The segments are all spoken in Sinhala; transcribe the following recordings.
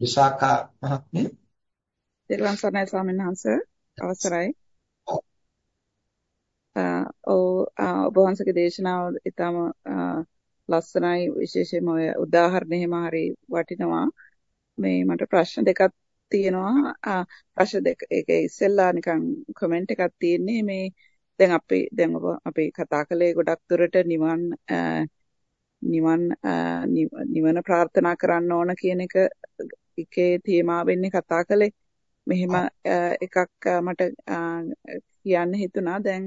විශාඛා මහත්මිය දෙලවන් සර්ණයි ස්වාමීන් වහන්සේ අවසරයි. ඔබ වහන්සේගේ දේශනාව ඊටම ලස්සනයි විශේෂයෙන්ම ඔය උදාහරණ එහෙම හරි වටිනවා. මේ මට ප්‍රශ්න දෙකක් තියෙනවා. ප්‍රශ්න දෙක ඒක ඉස්සෙල්ලා නිකන් කමෙන්ට් එකක් තියෙන්නේ මේ දැන් අපි දැන් අපි කතා කළේ ගොඩක් දුරට නිවන් නිවන් නිවන ප්‍රාර්ථනා කරන්න ඕන කියන එක එකේ තේමාවෙන්නේ කතා කළේ. මෙහෙම එකක් මට කියන්න හිතුණා. දැන්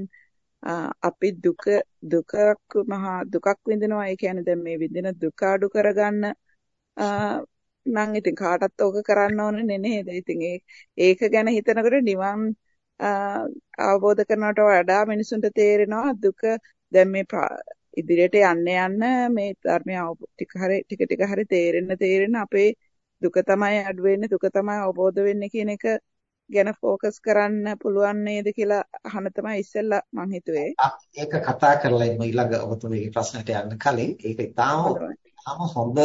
අපි දුක දුකක් මහා දුකක් විඳිනවා. ඒ කියන්නේ දැන් මේ විඳින දුක අඩු කරගන්න නම් ඉතින් කාටත් ඕක කරන්න ඕනේ නේද? ඉතින් ඒක ගැන හිතනකොට නිවන් අවබෝධ කරනවට වඩා මිනිසුන්ට තේරෙනවා දුක දැන් මේ ඉදිරියට යන්න යන්න මේ ධර්මය ටික හරි ටික ටික හරි තේරෙන්න තේරෙන්න අපේ දුක තමයි අඩු වෙන්නේ දුක තමයි අවබෝධ වෙන්නේ කියන එක ගැන ફોકસ කරන්න පුළුවන් නේද කියලා අහන තමයි ඉස්සෙල්ලා මම හිතුවේ. ඒක කතා කරලා ඉන්න ඊළඟ ඔබතුමීගේ ප්‍රශ්නට යන්න කලින් ඒක ඉතාම ඉතාම හොඳ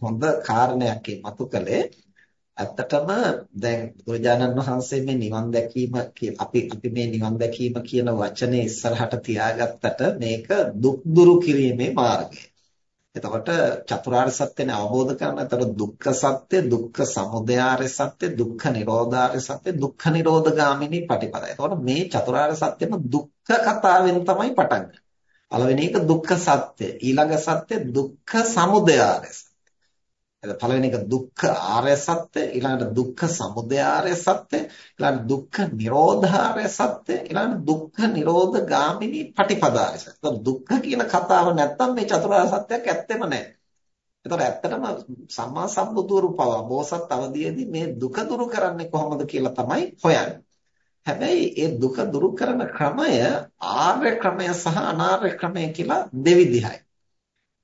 හොඳ කාරණයක් මතු කළේ. ඇත්තටම දැන් බුදුරජාණන් වහන්සේ මේ නිවන් දැකීම අපි අපි මේ නිවන් දැකීම කියන වචනේ ඉස්සරහට තියාගත්තට මේක දුක් දුරු කිරීමේ මාර්ගය. එතකොට චතුරාර්ය සත්‍යනේ අවබෝධ කරගන්න. එතකොට දුක්ඛ සත්‍ය, දුක්ඛ සමුදයාර්ය සත්‍ය, දුක්ඛ නිරෝධාර්ය සත්‍ය, දුක්ඛ නිරෝධගාමිනී පටිපදා. එතකොට මේ චතුරාර්ය සත්‍යෙම දුක්ඛ කතාවෙන් තමයි පටන් ගන්නේ. පළවෙනි එක දුක්ඛ සත්‍ය, ඊළඟ සත්‍ය දුක්ඛ සමුදයාර්ය සත්‍ය. එතන පළවෙනි එක දුක්ඛ ආර්ය සත්‍ය ඊළඟට දුක්ඛ සමුදය ආර්ය සත්‍ය ඊළඟට දුක්ඛ නිරෝධාර්ය සත්‍ය ඊළඟට දුක්ඛ නිරෝධ ගාමිනී පටිපදාර්ය සත්‍ය. එතකොට දුක්ඛ කියන කතාව නැත්තම් මේ චතුරාර්ය සත්‍යයක් ඇත්තෙම නැහැ. එතකොට ඇත්තටම සම්මා සම්බුදුරු පව බෝසත් අවදීයේදී මේ දුක දුරු කරන්නේ කොහොමද කියලා තමයි හොයන්නේ. හැබැයි ඒ දුක දුරු කරන ක්‍රමය ආර්ය ක්‍රමය සහ අනාර්ය ක්‍රමය කියලා දෙවිධයි.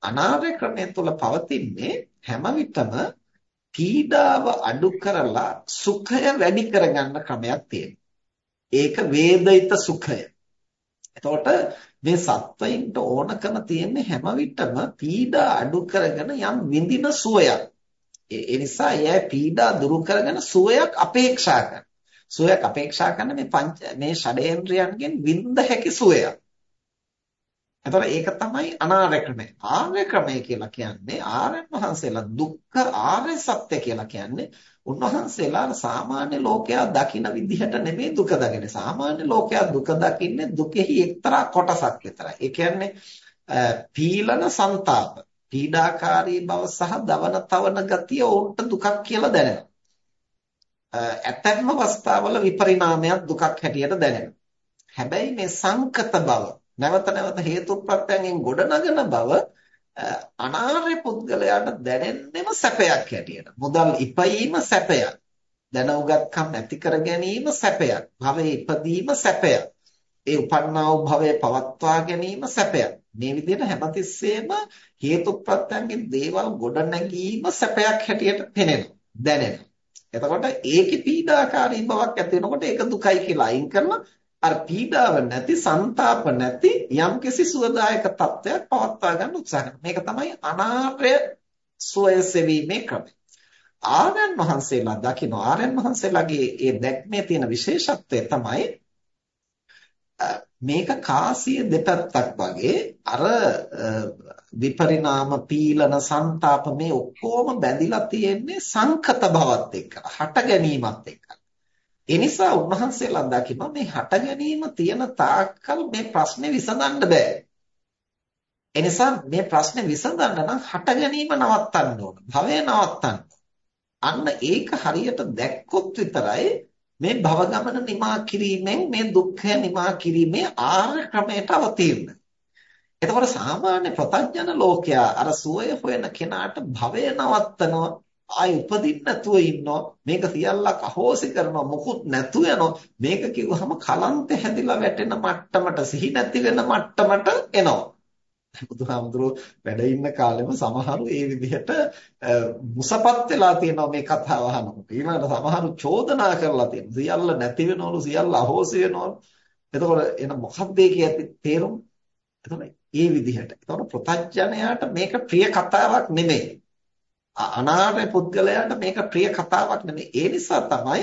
අනාර්ය ක්‍රමය තුළ පවතින්නේ හැම විටම පීඩාව අඩු කරලා සුඛය වැඩි කරගන්න ක්‍රමයක් තියෙනවා. ඒක වේදිත සුඛය. එතකොට මේ සත්වයින්ට ඕනකම තියෙන්නේ හැම විටම පීඩා අඩු කරගෙන යම් විඳින සුවයක්. ඒ නිසා එයා පීඩා දුරු කරගෙන සුවයක් අපේක්ෂා කරනවා. සුවයක් අපේක්ෂා කරන මේ පංච මේ ෂඩේන්ද්‍රයන්ගෙන් විඳ හැකි සුවයක්. එතකොට ඒක තමයි අනාර්ය ක්‍රමය. ආර්ය ක්‍රමය කියලා කියන්නේ ආර්යයන් වහන්සේලා දුක්ඛ ආර්ය සත්‍ය කියලා කියන්නේ උන්වහන්සේලා සාමාන්‍ය ලෝකයා දකින විදිහට නෙමෙයි දුක දකින්නේ. සාමාන්‍ය ලෝකයා දුක දකින්නේ දුකෙහි එක්තරා කොටසක් විතරයි. ඒ කියන්නේ පීලන ਸੰతాප, පීඩාකාරී බව සහ දවන තවන ගතිය උන්ට දුකක් කියලා දැනෙනවා. ඇතැම්ම අවස්ථාවල විපරිණාමයක් දුකක් හැටියට දැනෙනවා. හැබැයි මේ සංකත බව නැවත නැවත හේතු ප්‍රත්‍යයෙන් ගොඩනගන බව අනාර්ය පුද්ගලයාට දැනෙන්නෙම සැපයක් හැටියට. මුදල් ඉපයීම සැපයක්. දැන උගත්කම් ඇති කර ගැනීම සැපයක්. භවයේ ඉපදීම සැපයක්. ඒ උපන්නා වූ භවය පවත්වා ගැනීම සැපයක්. මේ විදිහට හැමතිස්සෙම හේතු ප්‍රත්‍යයෙන් දේවල් ගොඩනැගීම සැපයක් හැටියට පෙනෙනවා. දැනෙනවා. එතකොට ඒකේ පීඩාකාරී බවක් ඇති වෙනකොට ඒක දුකයි කියලා අයින් කරලා අර පීඩාව නැති, ਸੰతాප නැති යම්කිසි සුවදායක තත්වයක් පවත්වා ගන්න උත්සාහ කරනවා. මේක තමයි අනාර්ය සුවය සෙවීමේ ක්‍රමය. ආර්යයන් වහන්සේලා දකින්න ආර්යයන් වහන්සේලාගේ ඒ දැක්මේ තියෙන විශේෂත්වය තමයි මේක කාසිය දෙපැත්තක් වගේ අර විපරිණාම පීලන ਸੰతాප මේ ඔක්කොම බැඳිලා තියෙන්නේ සංකත බවත් එක්ක හට ගැනීමත් එක්ක ඒ නිසා උන්වහන්සේලා දකිනවා මේ හට ගැනීම තියෙන තාක්කල් මේ ප්‍රශ්නේ විසඳන්න බෑ. ඒ නිසා මේ ප්‍රශ්නේ විසඳන්න නම් හට ගැනීම නවත්තන්න ඕන. භවය නවත්තන්න. අන්න ඒක හරියට දැක්කොත් විතරයි මේ භව ගමන නිමා කිරීමෙන් මේ දුක්ඛය නිමා කිරීමේ ආර්ය ක්‍රමයට අවතීර්ණ. එතකොට සාමාන්‍ය ප්‍රත්‍යඥ ලෝකයා අර සුවය හොයන කෙනාට භවය නවත්තනවා ආයි උපදින්න නැතුව ඉන්නවා මේක සියල්ලක් අහෝසි කරනවා මොකුත් නැතුව යනවා මේක කිව්වහම කලන්ත හැදිලා වැටෙන මට්ටමට සිහි නැති වෙන මට්ටමට එනවා. බුදුහාමුදුරුවෝ වැඩ ඉන්න කාලෙම සමහරු ඒ විදිහට මුසපත් වෙලා තියෙනවා මේ කතාව අහනකොට. ඊළඟට සමහරු චෝදනා කරලා තියෙනවා. සියල්ල නැති වෙනවලු සියල්ල අහෝසි වෙනවලු. එතකොට එන මොකක්ද ඒකේ ඇති තේරුම? එතකොට ඒ විදිහට. එතකොට ප්‍රත්‍යඥයාට මේක ප්‍රිය කතාවක් නෙමෙයි. අනාර්ය පුද්ගලයාට මේක ප්‍රිය කතාවක් නෙමෙයි. ඒ නිසා තමයි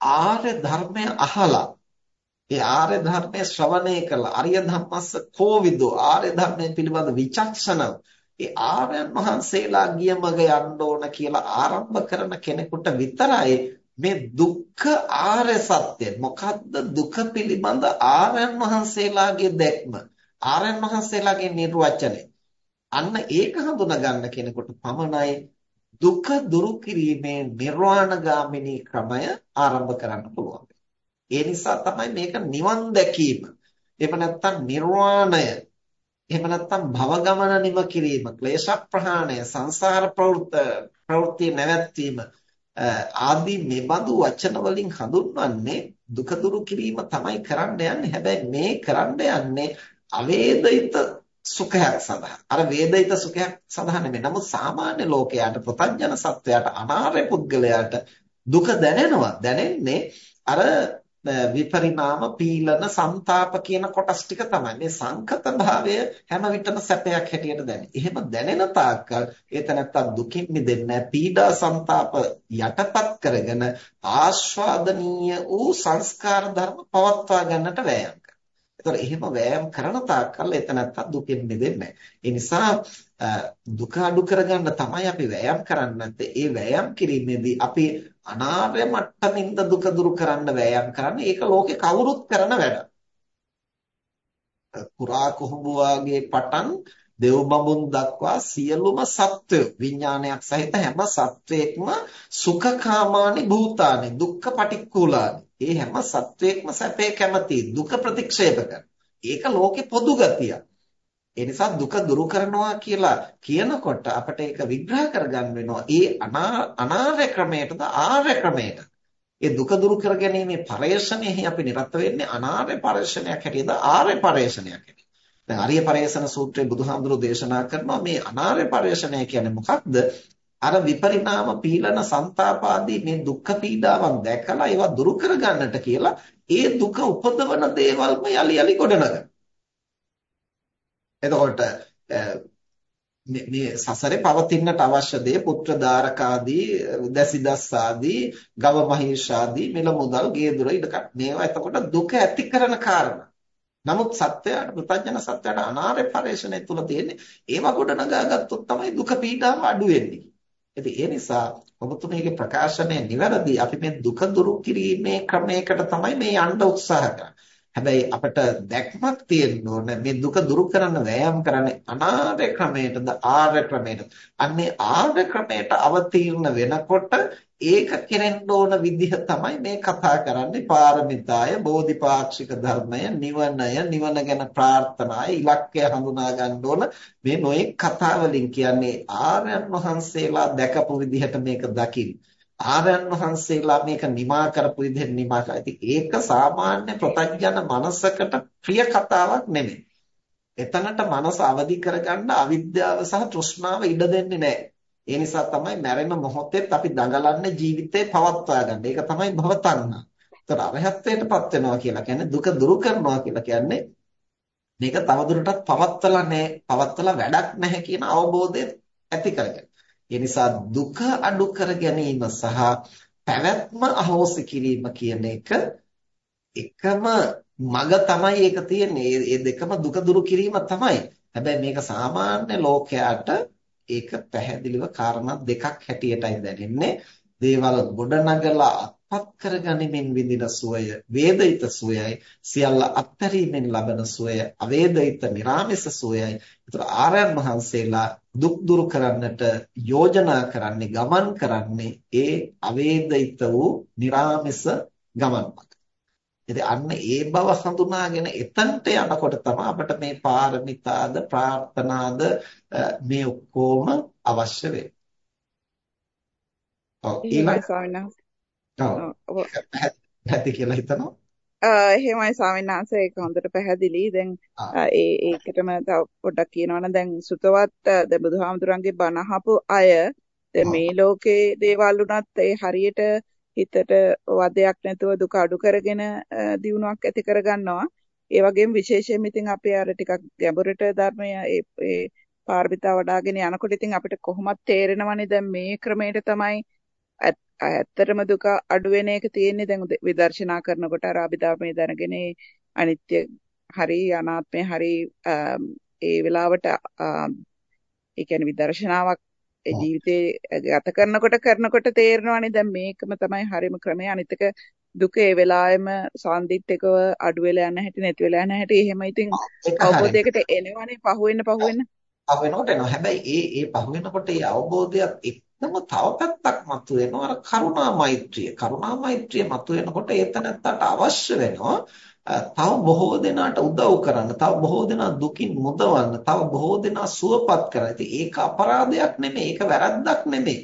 ආර්ය ධර්මය අහලා ඒ ආර්ය ධර්මයේ ශ්‍රවණය කළ. අරිය ධම්මස්ස කෝවිදෝ. ආර්ය ධර්මයේ පිළිබඳ විචක්ෂණව ඒ ආර්යයන් වහන්සේලා ගිය මඟ යන්න ඕන කියලා ආරම්භ කරන කෙනෙකුට විතරයි මේ දුක්ඛ ආර්ය සත්‍ය. මොකද්ද දුක පිළිබඳ ආර්යයන් වහන්සේලාගේ දැක්ම? ආර්යයන් වහන්සේලාගේ නිර්වචනය. අන්න ඒක හඳුනා ගන්න කෙනෙකුට පමණයි දුක දුරු කිරීමේ නිර්වාණගාමිනී ක්‍රමය ආරම්භ කරන්න පුළුවන්. ඒ නිසා තමයි මේක නිවන් දැකීම. එහෙම නැත්නම් නිර්වාණය. එහෙම නැත්නම් භව ගමන නිම කිරීම, ක්ලේශ ප්‍රහාණය, සංසාර ප්‍රවෘත්ති නැවැත්වීම ආදී මෙබඳු වචන වලින් හඳුන්වන්නේ දුක දුරු කිරීම තමයි කරන්න යන්නේ. හැබැයි මේ කරන්න යන්නේ අවේදිත සුඛයක් සඳහා. අර වේදිත සුඛයක් සඳහා නෙමෙයි. නමුත් සාමාන්‍ය ලෝකයාට ප්‍රත්‍යඥ සත්වයාට අනාර්ය පුද්ගලයාට දුක දැනෙනවා. දැනෙන්නේ අර විපරිණාම පීලන ਸੰతాප කියන කොටස් ටික තමයි. මේ සංකත භාවය හැම විටම සැපයක් හැටියට දැනෙන. එහෙම දැනෙන තාක්කල් ඒතනත්තා දුකින් මිදෙන්නේ නැහැ. පීඩා ਸੰతాප යටපත් කරගෙන ආස්වාදනීය වූ සංස්කාර ධර්ම පවත්වා ගන්නට වෑයම් ඒතර එහෙම වෑයම් කරන තාක්කල් එතනත්ත දුකෙන් මිදෙන්නේ ඒ නිසා දුක අඩු කරගන්න තමයි අපි වෑයම් කරන්නේ ඒ වෑයම් කිරීමේදී අපි අනාර්ය මට්ටමින්ද දුක දුරු කරන්න වෑයම් කරන්නේ ඒක ලෝකේ කවුරුත් කරන වැඩක්. පුරා කුහුඹුවාගේ පටන් දෙව් බඹුන් දක්වා සියලුම සත්වය විඥානයක් සහිත හැම සත්වයක්ම සුඛකාමානි භූතානි දුක්ඛ පටික්කුලානි. ඒ හැම සත්වයක්ම සැපේ කැමති දුක ප්‍රතික්ෂේප ඒක ලෝකේ පොදු ගතියක්. ඒ නිසා දුක දුරු කරනවා කියලා කියනකොට අපිට ඒක විග්‍රහ කරගන්න වෙනවා. ඒ අනාර්ය ක්‍රමයටද ආර්ය ක්‍රමයට. ඒ දුක දුරු කර ගැනීමේ පරේෂණයෙහි අපි නිරත වෙන්නේ අනාර්ය පරේෂණයක් හැටියද ආර්ය පරේෂණයක් හැටියද. දැන් ආර්ය පරේෂණ සූත්‍රයේ බුදුහාමුදුරෝ දේශනා කරනවා මේ අනාර්ය පරේෂණය කියන්නේ මොකක්ද? අර විපරිණාම පීලන ਸੰతాපාදී මේ දුක්ඛ පීඩාවන් දැකලා ඒවා දුරු කරගන්නට කියලා ඒ දුක උපදවන දේවල්ම යලි යලි ගොඩනගන. එතකොට මේ සසරේ පවතින්නට අවශ්‍ය දේ පුත්‍ර දාරකාදී දැසිදස් ආදී ගව මහේෂාදී මිල මුදල් ගේ දොර ඉඩකඩ මේවා එතකොට දුක ඇති කරන කාරණා. නමුත් සත්‍යයට ප්‍රත්‍යඥ සත්‍යයට අනාර්ය පරිශ්‍රණය තුල තියෙන්නේ ඒව ගොඩනගා ගත්තොත් තමයි දුක පීඩාව අඩු වෙන්නේ. ඉතින් ඒ නිසා ඔබතුමීගේ ප්‍රකාශනය නිවැරදි. අපි මේ දුක දුරු කිරීමේ ක්‍රමයකට තමයි මේ යන්න උත්සාහ කරන්නේ. හැබැයි අපිට දැක්මක් තියෙන්න ඕන. මේ දුක දුරු කරන්න වෑයම් කරන්නේ අනාර්ය ක්‍රමයටද ආර්ය ක්‍රමයටද අන්නේ ආර්ය ක්‍රමයට අවතීර්ණ වෙනකොට ඒක කෙරෙන්න ඕන විදිහ තමයි මේ කතා කරන්නේ. පාරමිතාය බෝධිපාක්ෂික ධර්මය නිවනය නිවන ගැන ප්‍රාර්ථනාය ඉලක්කය හඳුනා ගන්න ඕන. මේ නොඑක් කතා වලින් කියන්නේ ආර්යයන් වහන්සේලා දැකපු විදිහට මේක දකින්න. ආර්යයන් වහන්සේලා මේක නිමා කරපු විදිහට නිමා කරා. ඉතින් ඒක සාමාන්‍ය ප්‍රත්‍යඥ මනසකට ප්‍රිය කතාවක් නෙමෙයි. එතනට මනස අවදි කරගන්න අවිද්‍යාව සහ තෘෂ්ණාව ඉඩ දෙන්නේ නැහැ. ඒ නිසා තමයි මැරෙන මොහොතේත් අපි දඟලන්නේ ජීවිතේ පවත්වා ගන්න. ඒක තමයි භවතණ්හා. ඒතර අරහත්ත්වයටපත් වෙනවා කියලා කියන්නේ දුක දුරු කරනවා කියලා කියන්නේ මේක තවදුරටත් පවත්වලා නැහැ, පවත්වලා වැඩක් නැහැ කියන අවබෝධය ඇති කරගන්න. ඒ නිසා දුක අඩු කර ගැනීම සහ පැවැත්ම අහෝසි කිරීම කියන එක එකම මග තමයි ඒක තියෙන්නේ. මේ දෙකම දුක දුරු කිරීම තමයි. හැබැයි මේක සාමාන්‍ය ලෝකයට ඒක පැහැදිලිව කාරණා දෙකක් හැටියටයි දැනෙන්නේ. දේවල් ගොඩනගලා අත්පත් කරගනිමින් විඳින සුවය වේදිත සුවයයි සියල්ල අත්හැරීමෙන් ලබන සුවය අවේදිත නිර්ාමස සුවයයි. ඒතර ආරයන් වහන්සේලා දුක් දුරු කරන්නට යෝජනා කරන්නේ ගමන් කරන්නේ ඒ අවේදිත වූ निराமிස ගමනක්. ඉතින් අන්න ඒ බව හඳුනාගෙන එතනට යනකොට තමයි අපිට මේ පාරමිතාද ප්‍රාර්ථනාද මේ ඔක්කොම අවශ්‍ය වෙන්නේ. ඔව් ඊළඟ ඔව්. පැහැදිලි කියලා හිතනවා. එහෙමයි ස්වාමීන් වහන්සේ ඒක හොඳට පැහැදිලි. දැන් ඒ ඒකටම තව පොඩ්ඩක් කියනවනම් දැන් සුතවත් දැන් බුදුහාමුදුරන්ගේ බණ අහපු අය මේ ලෝකේ දේවල් උනත් ඒ හරියට හිතට වදයක් නැතුව දුක අඩු කරගෙන දියුණුවක් ඇති කරගන්නවා. ඒ වගේම විශේෂයෙන් ඉතින් අපි අර ටිකක් ගැඹුරට ධර්මය ඒ පාරමිතා වඩ아가ගෙන යනකොට ඉතින් අපිට කොහොමත් තේරෙනවනේ දැන් මේ ක්‍රමයට තමයි ඇත්තටම දුක අඩු වෙන එක තියෙන්නේ දැන් විදර්ශනා කරනකොට අර අභිධර්මයේ දැනගෙන අනිත්‍ය හරි අනාත්මය හරි ඒ වෙලාවට ඒ කියන්නේ විදර්ශනාවක් ජීවිතේ ගත කරනකොට කරනකොට තේරෙනවානේ දැන් මේකම තමයි හරිම ක්‍රමය. අනිත් එක දුක ඒ වෙලාවෙම සාන්දිටිකව අඩු වෙලා යන හැටි නැති වෙලා යන හැටි එහෙම ඉතින් අවබෝධයකට එනවනේ පහුවෙන්න පහුවෙන්න පහුවෙනකොට එනවා. හැබැයි ඒ ඒ පහුවෙනකොට ඒ අවබෝධයත් එක්කම තව පැත්තක් මතුවෙනවා අර කරුණා මෛත්‍රිය කරුණා මෛත්‍රිය මතුවෙනකොට ඒතනත්තට අවශ්‍ය වෙනවා තව බොහෝ දෙනාට උදව් කරන්න, තව බොහෝ දෙනා දුකින් මුදවන්න, තව බොහෝ දෙනා සුවපත් කරන්න. ඉතින් ඒක අපරාධයක් නෙමෙයි, ඒක වැරද්දක් නෙමෙයි.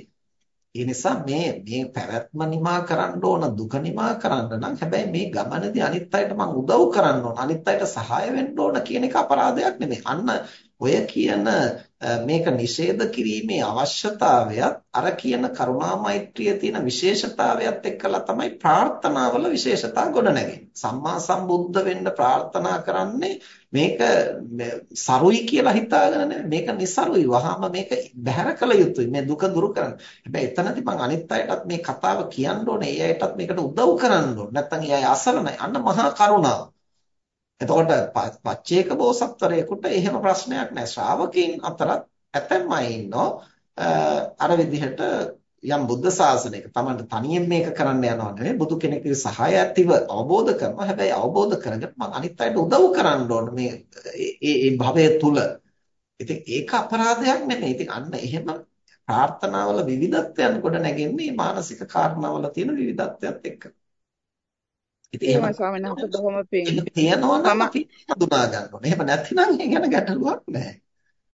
ඒ නිසා මේ මේ පැවැත්ම නිමා කරන්න ඕන දුක නිමා කරන්න නම් හැබැයි මේ ගමනේදී අනිත් අයට මම උදව් කරන්න ඕන අනිත් අයට සහාය වෙන්න ඕන කියන එක අපරාධයක් නෙමෙයි. අන්න ඔය කියන මේක නිෂේධ කිරීමේ අවශ්‍යතාවයත් අර කියන කරුණා මෛත්‍රිය තියෙන විශේෂතාවයත් එක්කලා තමයි ප්‍රාර්ථනාවල විශේෂතා ගොඩනැගෙන්නේ. සම්මා සම්බුද්ධ වෙන්න ප්‍රාර්ථනා කරන්නේ මේක සරුයි කියලා හිතාගෙන නෙමෙයි මේක નિසරුයි වහාම මේක බැහැර කළ යුතුයි මේ දුක දුරු කරන්න. හැබැයි එතනදී මම අනිත් අයටත් මේ කතාව කියන්න ඕනේ. ඒ අයටත් මේකට උදව් කරන්න ඕනේ. නැත්නම් ඒ අය අසරණයි. අන්න මහා කරුණාව. එතකොට පච්චේක බෝසත්වරයෙකුට එහෙම ප්‍රශ්නයක් නැහැ. ශ්‍රාවකයන් අතරත් ඇතැම් අය ඉන්නෝ අර විදිහට යම් බුද්ධ ශාසනයක Tamanට තනියෙන් මේක කරන්න යනවා නෙවෙයි බුදු කෙනෙකුගේ සහාය ඇතිව අවබෝධ කරනවා. හැබැයි අවබෝධ කරගෙන මම අනිත් අයට උදව් කරන්න ඕන මේ ඒ ඒ භවය තුල. ඉතින් ඒක අපරාධයක් නෙමෙයි. ඉතින් අන්න එහෙම ප්‍රාර්ථනාවල විවිධත්වයන් කොට නැගෙන්නේ මානසික කාරණාවල තියෙන විවිධත්වයත් එක්ක. ඉතින් එහෙම ස්වාමීන් වහන්සේ බොහොම පිං තියෙනවා නම් අපි හඳුනා ගන්න ඕනේ. එහෙම නැත්නම් ඒ ගැන ගැටලුවක් නැහැ.